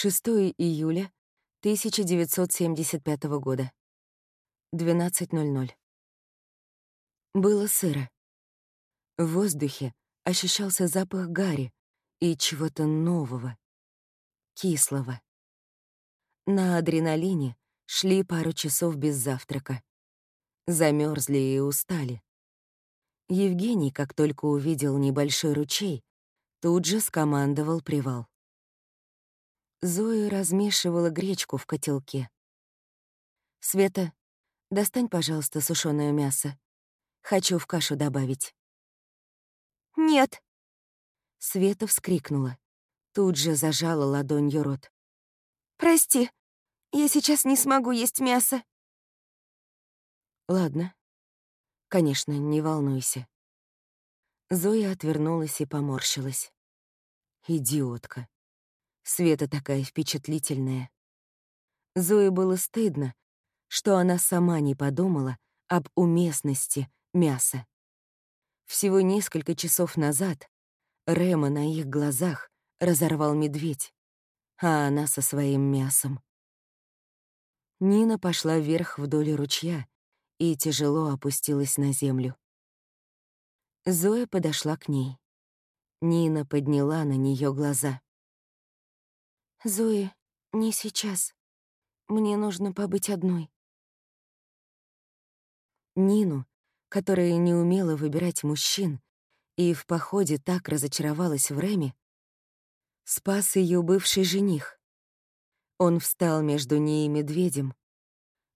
6 июля 1975 года. 12.00. Было сыро. В воздухе ощущался запах гари и чего-то нового, кислого. На адреналине шли пару часов без завтрака. Замерзли и устали. Евгений, как только увидел небольшой ручей, тут же скомандовал привал. Зоя размешивала гречку в котелке. «Света, достань, пожалуйста, сушёное мясо. Хочу в кашу добавить». «Нет!» Света вскрикнула. Тут же зажала ладонью рот. «Прости, я сейчас не смогу есть мясо». «Ладно. Конечно, не волнуйся». Зоя отвернулась и поморщилась. Идиотка. Света такая впечатлительная. Зое было стыдно, что она сама не подумала об уместности мяса. Всего несколько часов назад Рема на их глазах разорвал медведь, а она со своим мясом. Нина пошла вверх вдоль ручья и тяжело опустилась на землю. Зоя подошла к ней. Нина подняла на нее глаза. Зои, не сейчас. Мне нужно побыть одной. Нину, которая не умела выбирать мужчин и в походе так разочаровалась в Реме, спас ее бывший жених. Он встал между ней и медведем,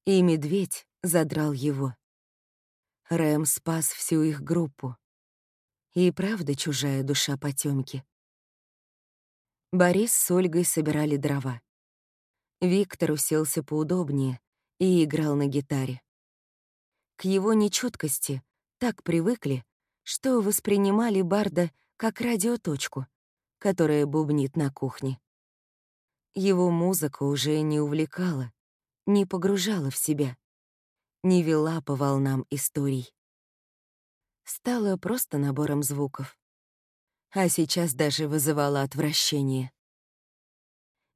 и медведь задрал его. Рэм спас всю их группу. И правда чужая душа потемки. Борис с Ольгой собирали дрова. Виктор уселся поудобнее и играл на гитаре. К его нечуткости так привыкли, что воспринимали Барда как радиоточку, которая бубнит на кухне. Его музыка уже не увлекала, не погружала в себя, не вела по волнам историй. Стала просто набором звуков а сейчас даже вызывала отвращение.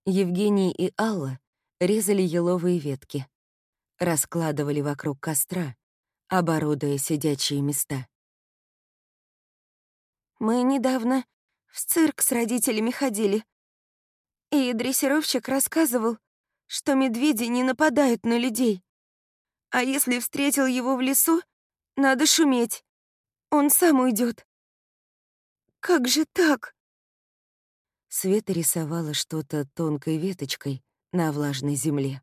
Евгений и Алла резали еловые ветки, раскладывали вокруг костра, оборудуя сидячие места. «Мы недавно в цирк с родителями ходили, и дрессировщик рассказывал, что медведи не нападают на людей. А если встретил его в лесу, надо шуметь. Он сам уйдет. Как же так? Света рисовала что-то тонкой веточкой на влажной земле.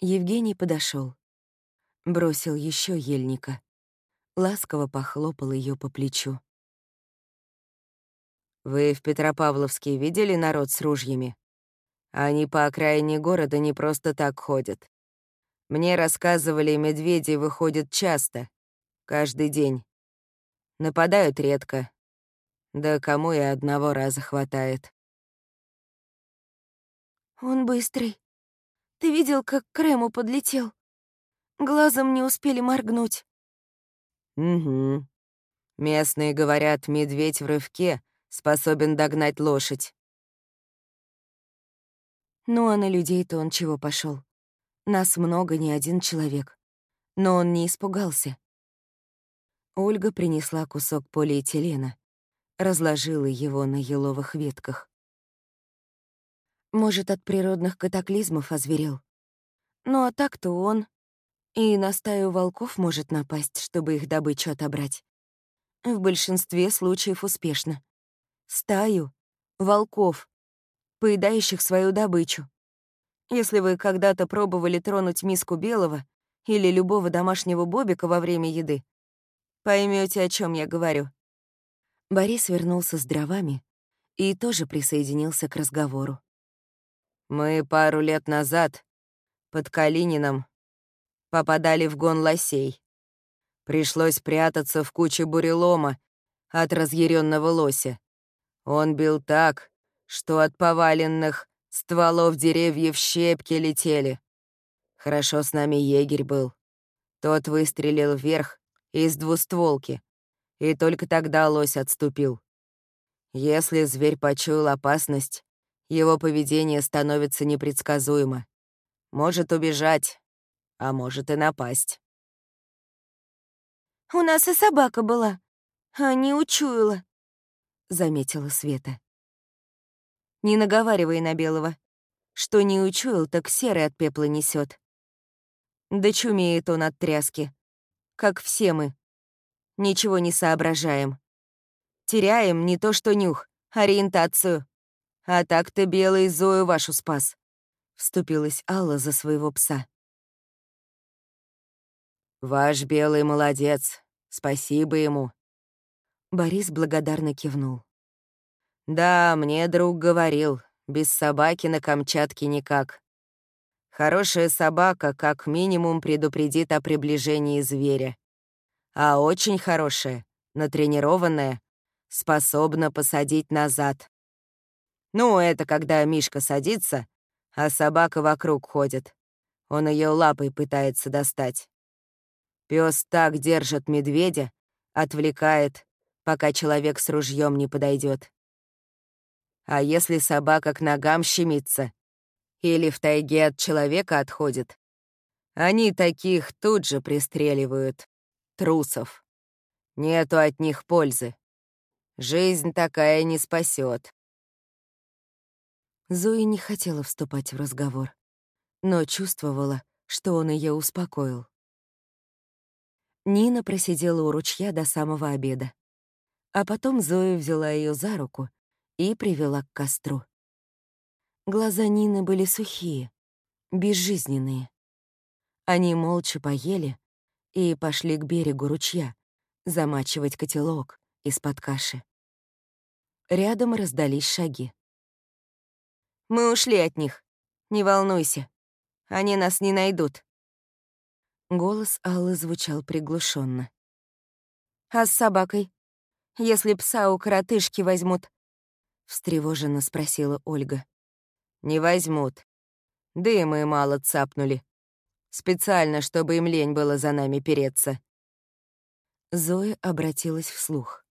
Евгений подошел, бросил еще ельника, ласково похлопал ее по плечу. «Вы в Петропавловске видели народ с ружьями? Они по окраине города не просто так ходят. Мне рассказывали, медведи выходят часто, каждый день. Нападают редко, да кому и одного раза хватает. Он быстрый. Ты видел, как к Крему подлетел? Глазом не успели моргнуть. Угу. Местные говорят, медведь в рывке способен догнать лошадь. Ну а на людей-то он чего пошел? Нас много, не один человек. Но он не испугался. Ольга принесла кусок полиэтилена разложила его на еловых ветках. Может, от природных катаклизмов озверел. Ну а так-то он и на стаю волков может напасть, чтобы их добычу отобрать. В большинстве случаев успешно. Стаю волков, поедающих свою добычу. Если вы когда-то пробовали тронуть миску белого или любого домашнего бобика во время еды, поймете, о чем я говорю. Борис вернулся с дровами и тоже присоединился к разговору. «Мы пару лет назад под Калинином попадали в гон лосей. Пришлось прятаться в куче бурелома от разъяренного лося. Он бил так, что от поваленных стволов деревьев щепки летели. Хорошо с нами егерь был. Тот выстрелил вверх из двустволки, и только тогда лось отступил. Если зверь почуял опасность, Его поведение становится непредсказуемо. Может убежать, а может и напасть. «У нас и собака была, а не учуяла», — заметила Света. «Не наговаривай на Белого. Что не учуял, так серый от пепла несет. Да чумеет он от тряски. Как все мы. Ничего не соображаем. Теряем не то что нюх, ориентацию. А так-то Белый Зою вашу спас. Вступилась Алла за своего пса. «Ваш Белый молодец. Спасибо ему». Борис благодарно кивнул. «Да, мне друг говорил, без собаки на Камчатке никак. Хорошая собака как минимум предупредит о приближении зверя. А очень хорошая, натренированная, способна посадить назад. Ну, это когда Мишка садится, а собака вокруг ходит. Он ее лапой пытается достать. Пес так держит медведя, отвлекает, пока человек с ружьем не подойдет. А если собака к ногам щемится или в тайге от человека отходит, они таких тут же пристреливают. Трусов. Нету от них пользы. Жизнь такая не спасет. Зои не хотела вступать в разговор, но чувствовала, что он ее успокоил. Нина просидела у ручья до самого обеда. А потом Зоя взяла ее за руку и привела к костру. Глаза Нины были сухие, безжизненные. Они молча поели и пошли к берегу ручья, замачивать котелок из-под каши. Рядом раздались шаги. «Мы ушли от них. Не волнуйся. Они нас не найдут». Голос Аллы звучал приглушенно. «А с собакой? Если пса у коротышки возьмут, — встревоженно спросила Ольга. «Не возьмут. Дымы мало цапнули. Специально, чтобы им лень было за нами переться». Зоя обратилась вслух.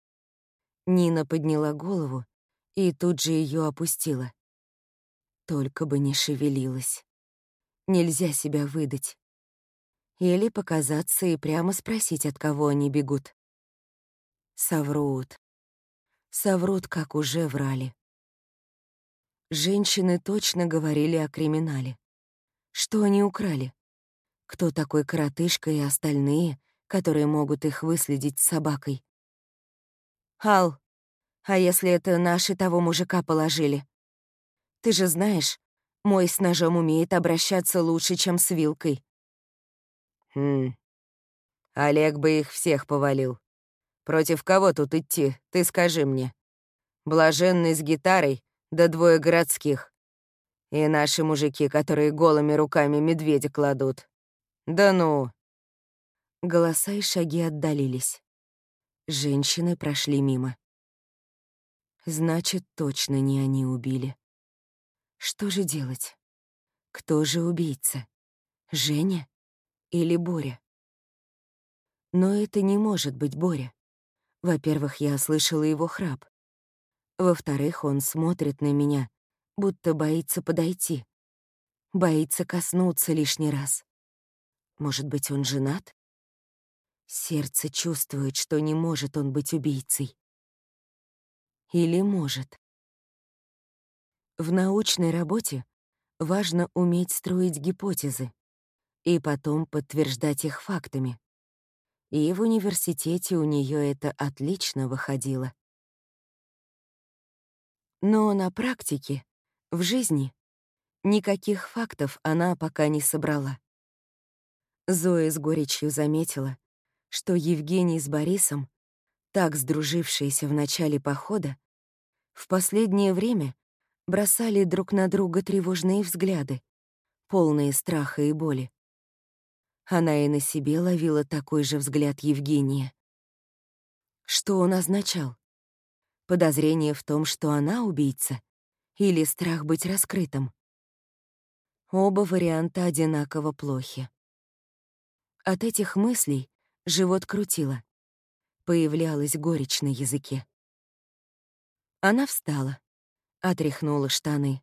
Нина подняла голову и тут же ее опустила. Только бы не шевелилась. Нельзя себя выдать. Или показаться и прямо спросить, от кого они бегут. Соврут соврут, как уже врали. Женщины точно говорили о криминале. Что они украли? Кто такой коротышка и остальные, которые могут их выследить с собакой? «Ал, а если это наши того мужика положили? Ты же знаешь, мой с ножом умеет обращаться лучше, чем с вилкой». «Хм, Олег бы их всех повалил. Против кого тут идти, ты скажи мне. Блаженный с гитарой, да двое городских. И наши мужики, которые голыми руками медведя кладут. Да ну!» Голоса и шаги отдалились. Женщины прошли мимо. Значит, точно не они убили. Что же делать? Кто же убийца? Женя или Боря? Но это не может быть Боря. Во-первых, я слышала его храп. Во-вторых, он смотрит на меня, будто боится подойти. Боится коснуться лишний раз. Может быть, он женат? Сердце чувствует, что не может он быть убийцей. Или может. В научной работе важно уметь строить гипотезы и потом подтверждать их фактами и в университете у нее это отлично выходило. Но на практике, в жизни, никаких фактов она пока не собрала. Зоя с горечью заметила, что Евгений с Борисом, так сдружившиеся в начале похода, в последнее время бросали друг на друга тревожные взгляды, полные страха и боли. Она и на себе ловила такой же взгляд Евгения. Что он означал? Подозрение в том, что она убийца? Или страх быть раскрытым? Оба варианта одинаково плохи. От этих мыслей живот крутило. Появлялась горечь на языке. Она встала, Отряхнула штаны.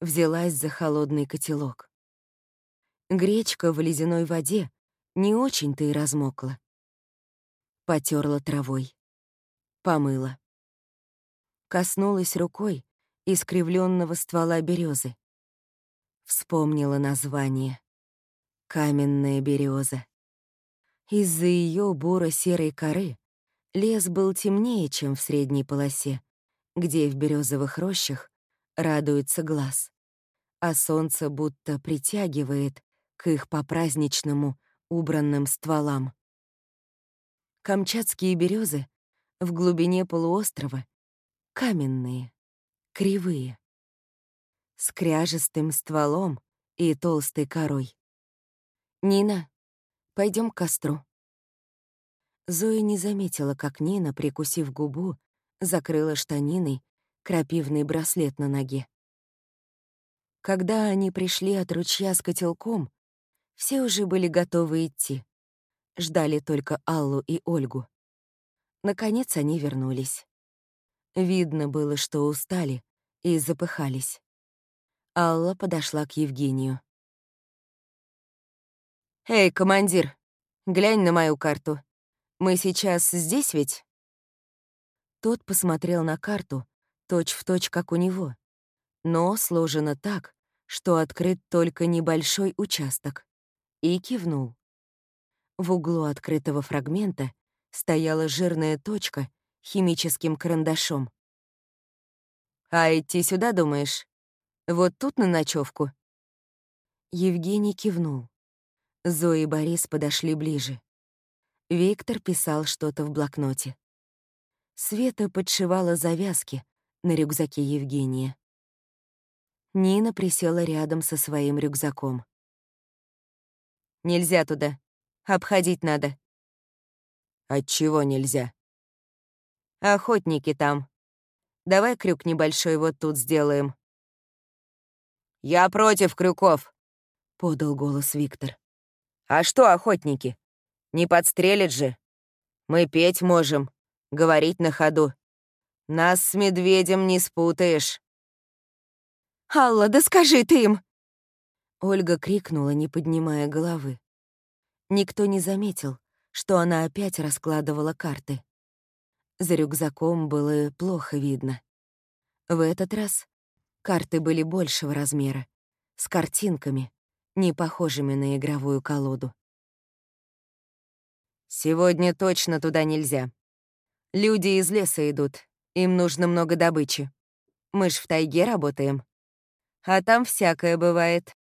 Взялась за холодный котелок. Гречка в ледяной воде не очень-то и размокла. Потерла травой. Помыла. Коснулась рукой искривленного ствола березы. Вспомнила название. Каменная береза. Из-за ее буро-серой коры лес был темнее, чем в средней полосе, где в березовых рощах радуется глаз, а солнце будто притягивает к их по-праздничному убранным стволам. Камчатские березы в глубине полуострова каменные, кривые, с кряжестым стволом и толстой корой. «Нина, пойдем к костру». Зоя не заметила, как Нина, прикусив губу, закрыла штаниной крапивный браслет на ноге. Когда они пришли от ручья с котелком, все уже были готовы идти. Ждали только Аллу и Ольгу. Наконец они вернулись. Видно было, что устали и запыхались. Алла подошла к Евгению. «Эй, командир, глянь на мою карту. Мы сейчас здесь ведь?» Тот посмотрел на карту, точь-в-точь, точь, как у него, но сложено так, что открыт только небольшой участок, и кивнул. В углу открытого фрагмента стояла жирная точка химическим карандашом. «А идти сюда, думаешь? Вот тут на ночевку?» Евгений кивнул. Зоя и Борис подошли ближе. Виктор писал что-то в блокноте. Света подшивала завязки на рюкзаке Евгения. Нина присела рядом со своим рюкзаком. «Нельзя туда. Обходить надо». «Отчего нельзя?» «Охотники там. Давай крюк небольшой вот тут сделаем». «Я против крюков», — подал голос Виктор. А что охотники? Не подстрелят же. Мы петь можем, говорить на ходу. Нас с медведем не спутаешь. «Алла, да скажи ты им!» Ольга крикнула, не поднимая головы. Никто не заметил, что она опять раскладывала карты. За рюкзаком было плохо видно. В этот раз карты были большего размера, с картинками, не похожими на игровую колоду. «Сегодня точно туда нельзя. Люди из леса идут, им нужно много добычи. Мы ж в тайге работаем. А там всякое бывает.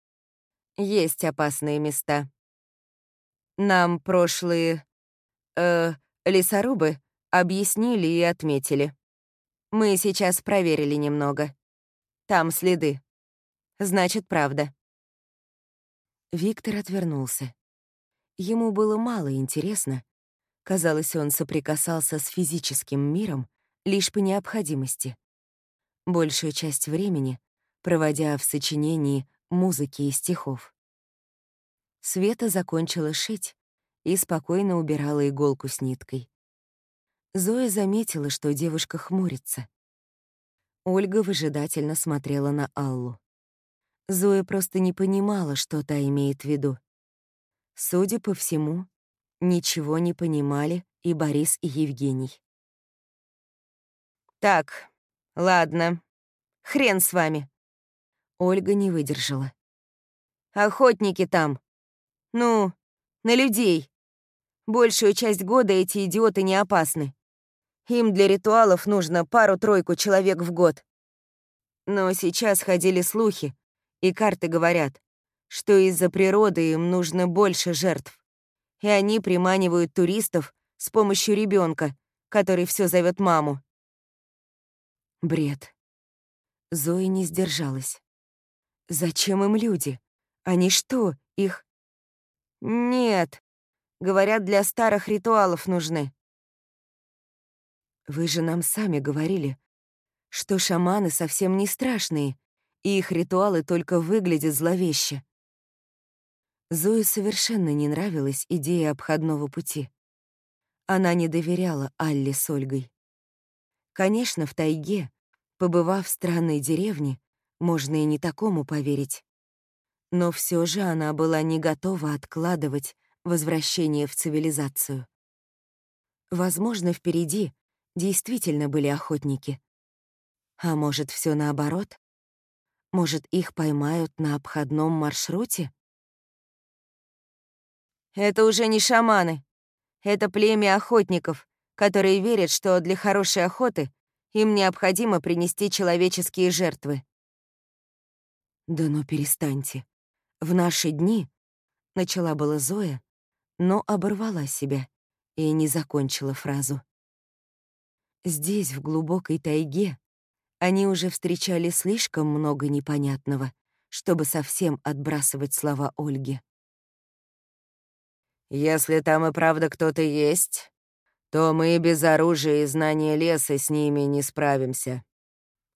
Есть опасные места. Нам прошлые... э лесорубы объяснили и отметили. Мы сейчас проверили немного. Там следы. Значит, правда. Виктор отвернулся. Ему было мало интересно. Казалось, он соприкасался с физическим миром лишь по необходимости. Большую часть времени проводя в сочинении музыки и стихов. Света закончила шить и спокойно убирала иголку с ниткой. Зоя заметила, что девушка хмурится. Ольга выжидательно смотрела на Аллу. Зоя просто не понимала, что та имеет в виду. Судя по всему, ничего не понимали и Борис, и Евгений. «Так, ладно. Хрен с вами». Ольга не выдержала. «Охотники там. Ну, на людей. Большую часть года эти идиоты не опасны. Им для ритуалов нужно пару-тройку человек в год. Но сейчас ходили слухи, и карты говорят, что из-за природы им нужно больше жертв. И они приманивают туристов с помощью ребенка, который все зовет маму. Бред. Зоя не сдержалась. Зачем им люди? Они что, их... Нет. Говорят, для старых ритуалов нужны. Вы же нам сами говорили, что шаманы совсем не страшные, и их ритуалы только выглядят зловеще. Зое совершенно не нравилась идея обходного пути. Она не доверяла Алле с Ольгой. Конечно, в тайге, по Побывав в странной деревне, можно и не такому поверить. Но все же она была не готова откладывать возвращение в цивилизацию. Возможно, впереди действительно были охотники. А может, все наоборот? Может, их поймают на обходном маршруте? Это уже не шаманы. Это племя охотников, которые верят, что для хорошей охоты им необходимо принести человеческие жертвы. «Да ну перестаньте. В наши дни...» — начала была Зоя, но оборвала себя и не закончила фразу. Здесь, в глубокой тайге, они уже встречали слишком много непонятного, чтобы совсем отбрасывать слова Ольги. «Если там и правда кто-то есть, то мы без оружия и знания леса с ними не справимся.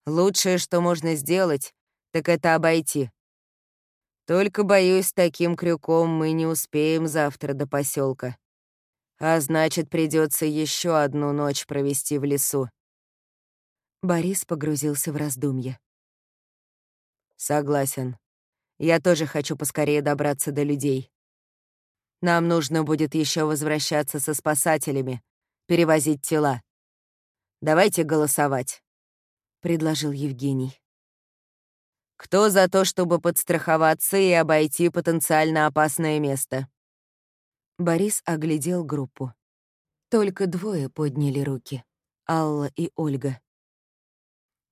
Лучшее, что можно сделать, так это обойти. Только, боюсь, таким крюком мы не успеем завтра до поселка. А значит, придется еще одну ночь провести в лесу. Борис погрузился в раздумья. Согласен. Я тоже хочу поскорее добраться до людей. Нам нужно будет еще возвращаться со спасателями, перевозить тела. Давайте голосовать, предложил Евгений. Кто за то, чтобы подстраховаться и обойти потенциально опасное место? Борис оглядел группу. Только двое подняли руки — Алла и Ольга.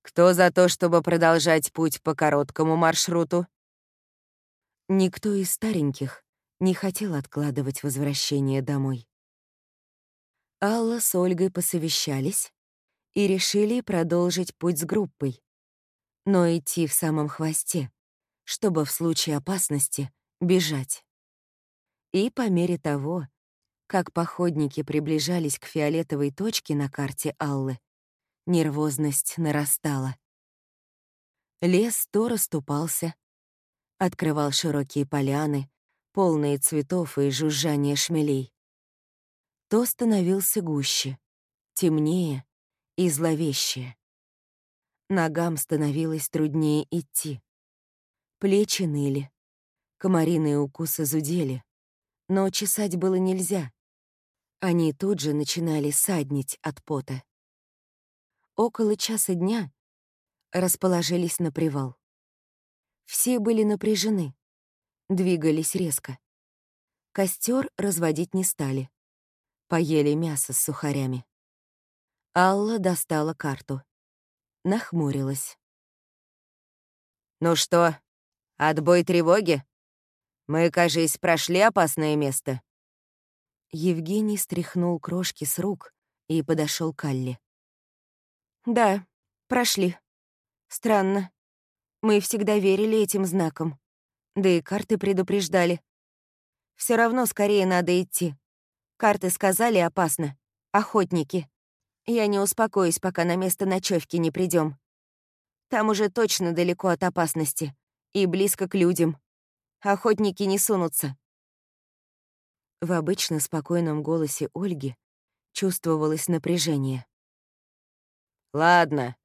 «Кто за то, чтобы продолжать путь по короткому маршруту?» Никто из стареньких не хотел откладывать возвращение домой. Алла с Ольгой посовещались и решили продолжить путь с группой, но идти в самом хвосте, чтобы в случае опасности бежать. И по мере того, как походники приближались к фиолетовой точке на карте Аллы, нервозность нарастала. Лес то расступался, открывал широкие поляны, полные цветов и жужжания шмелей, то становился гуще, темнее и зловещее. Ногам становилось труднее идти. Плечи ныли, комариные укусы зудели, но чесать было нельзя. Они тут же начинали саднить от пота. Около часа дня расположились на привал. Все были напряжены, двигались резко. Костер разводить не стали. Поели мясо с сухарями. Алла достала карту. Нахмурилась. «Ну что, отбой тревоги?» Мы, кажись, прошли опасное место. Евгений стряхнул крошки с рук и подошел к Алле. Да, прошли. Странно. Мы всегда верили этим знакам. Да и карты предупреждали. Все равно скорее надо идти. Карты сказали опасно. Охотники. Я не успокоюсь, пока на место ночевки не придем. Там уже точно далеко от опасности. И близко к людям. Охотники не сунутся. В обычно спокойном голосе Ольги чувствовалось напряжение. «Ладно,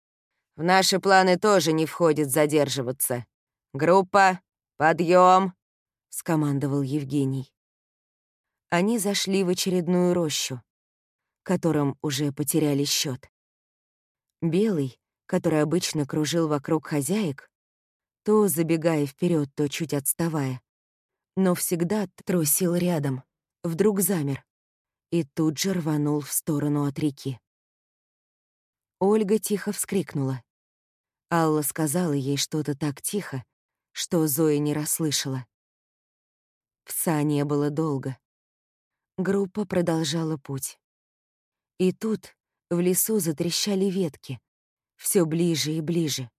в наши планы тоже не входит задерживаться. Группа, подъем!» — скомандовал Евгений. Они зашли в очередную рощу, которым уже потеряли счет. Белый, который обычно кружил вокруг хозяек, то забегая вперед, то чуть отставая. Но всегда трусил рядом, вдруг замер и тут же рванул в сторону от реки. Ольга тихо вскрикнула. Алла сказала ей что-то так тихо, что Зоя не расслышала. Пса не было долго. Группа продолжала путь. И тут в лесу затрещали ветки, все ближе и ближе.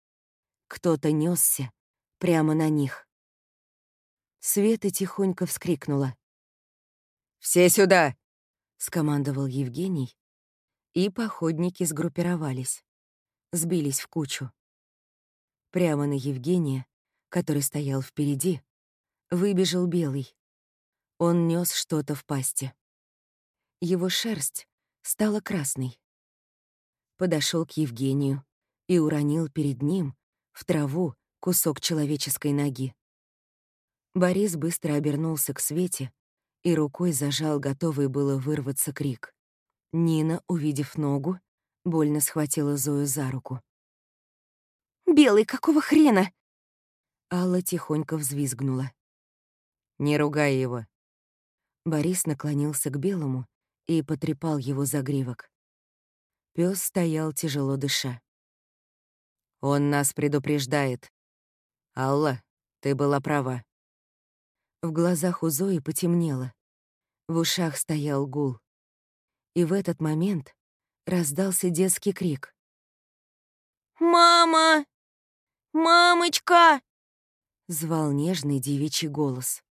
Кто-то несся прямо на них. Света тихонько вскрикнула. «Все сюда!» — скомандовал Евгений, и походники сгруппировались, сбились в кучу. Прямо на Евгения, который стоял впереди, выбежал белый. Он нес что-то в пасти. Его шерсть стала красной. Подошел к Евгению, и уронил перед ним в траву кусок человеческой ноги. Борис быстро обернулся к Свете и рукой зажал готовый было вырваться крик. Нина, увидев ногу, больно схватила Зою за руку. «Белый, какого хрена?» Алла тихонько взвизгнула. «Не ругай его». Борис наклонился к Белому и потрепал его за гривок. Пёс стоял, тяжело дыша. «Он нас предупреждает. Алла, ты была права». В глазах у Зои потемнело. В ушах стоял гул. И в этот момент раздался детский крик. «Мама! Мамочка!» — звал нежный девичий голос.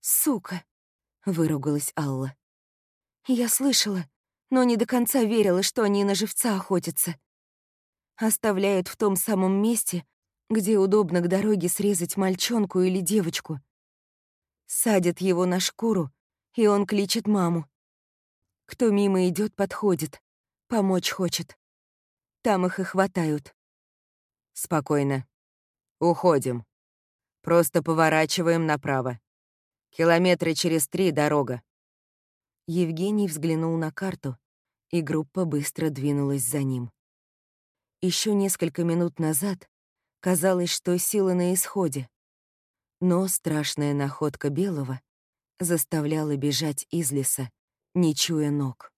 «Сука!» — выругалась Алла. «Я слышала, но не до конца верила, что они на живца охотятся. Оставляют в том самом месте, где удобно к дороге срезать мальчонку или девочку. Садят его на шкуру, и он кличет маму. Кто мимо идет, подходит, помочь хочет. Там их и хватают. Спокойно. Уходим. Просто поворачиваем направо. Километры через три дорога. Евгений взглянул на карту, и группа быстро двинулась за ним. Еще несколько минут назад казалось, что сила на исходе, но страшная находка Белого заставляла бежать из леса, не чуя ног.